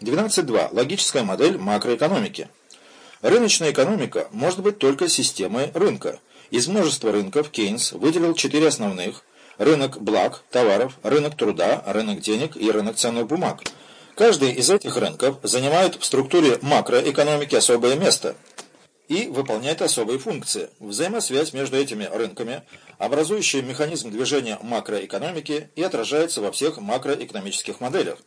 12.2. Логическая модель макроэкономики. Рыночная экономика может быть только системой рынка. Из множества рынков Кейнс выделил четыре основных – рынок благ, товаров, рынок труда, рынок денег и рынок ценных бумаг. Каждый из этих рынков занимает в структуре макроэкономики особое место и выполняет особые функции. Взаимосвязь между этими рынками, образующая механизм движения макроэкономики и отражается во всех макроэкономических моделях.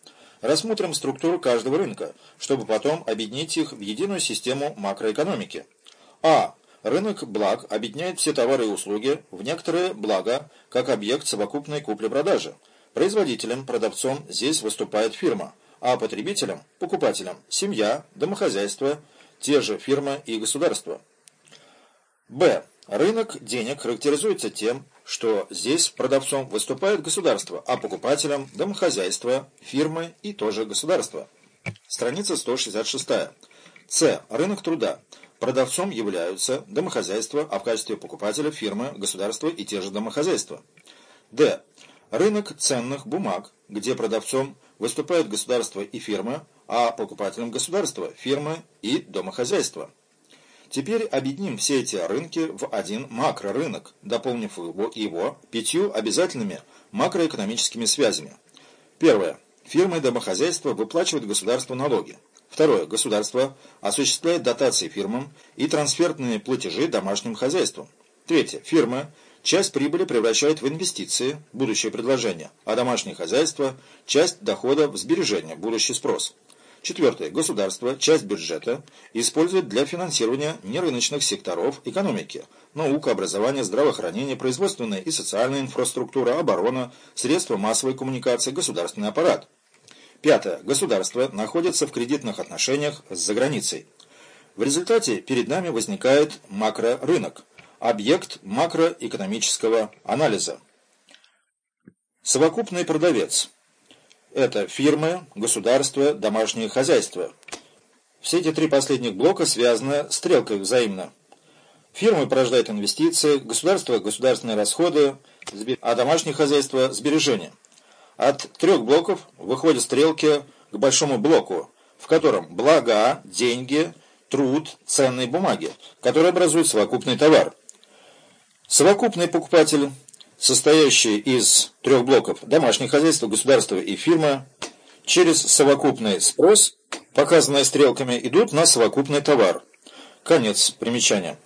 Рассмотрим структуру каждого рынка, чтобы потом объединить их в единую систему макроэкономики. А. Рынок благ объединяет все товары и услуги в некоторые блага, как объект совокупной купли-продажи. Производителем, продавцом здесь выступает фирма, а потребителем, покупателем – семья, домохозяйство, те же фирмы и государство. Б. Рынок денег характеризуется тем, что здесь продавцом выступает государство, а покупателем – домохозяйство, фирмы и тоже государство. Страница 166. С. Рынок труда. Продавцом являются домохозяйства, а в качестве покупателя – фирмы, государство и те же домохозяйства. Д. Рынок ценных бумаг, где продавцом выступают государство и фирмы, а покупателем государства – фирмы и домохозяйства. Теперь объединим все эти рынки в один макрорынок, дополнив его, пятью обязательными макроэкономическими связями. Первое. Фирмы и домохозяйства выплачивают государству налоги. Второе. Государство осуществляет дотации фирмам и трансфертные платежи домашним хозяйствам. Третье. Фирмы часть прибыли превращают в инвестиции, будущее предложение, а домашнее хозяйство – часть дохода в сбережения, будущий спрос. Четвертое. Государство часть бюджета использует для финансирования нерыночных секторов экономики, наука, образование, здравоохранение, производственная и социальная инфраструктура, оборона, средства массовой коммуникации, государственный аппарат. Пятое. Государство находится в кредитных отношениях с заграницей. В результате перед нами возникает макрорынок, объект макроэкономического анализа. Совокупный продавец – это фирмы, государство, домашнее хозяйство. Все эти три последних блока связаны стрелкой взаимно. Фирмы порождают инвестиции, государство – государственные расходы, а домашнее хозяйство – сбережения. От трех блоков выходят стрелки к большому блоку, в котором блага, деньги, труд, ценные бумаги, которые образуют совокупный товар. Совокупный покупатель состоящие из трех блоков домашнее хозяйство, государство и фирма, через совокупный спрос, показанный стрелками, идут на совокупный товар. Конец примечания.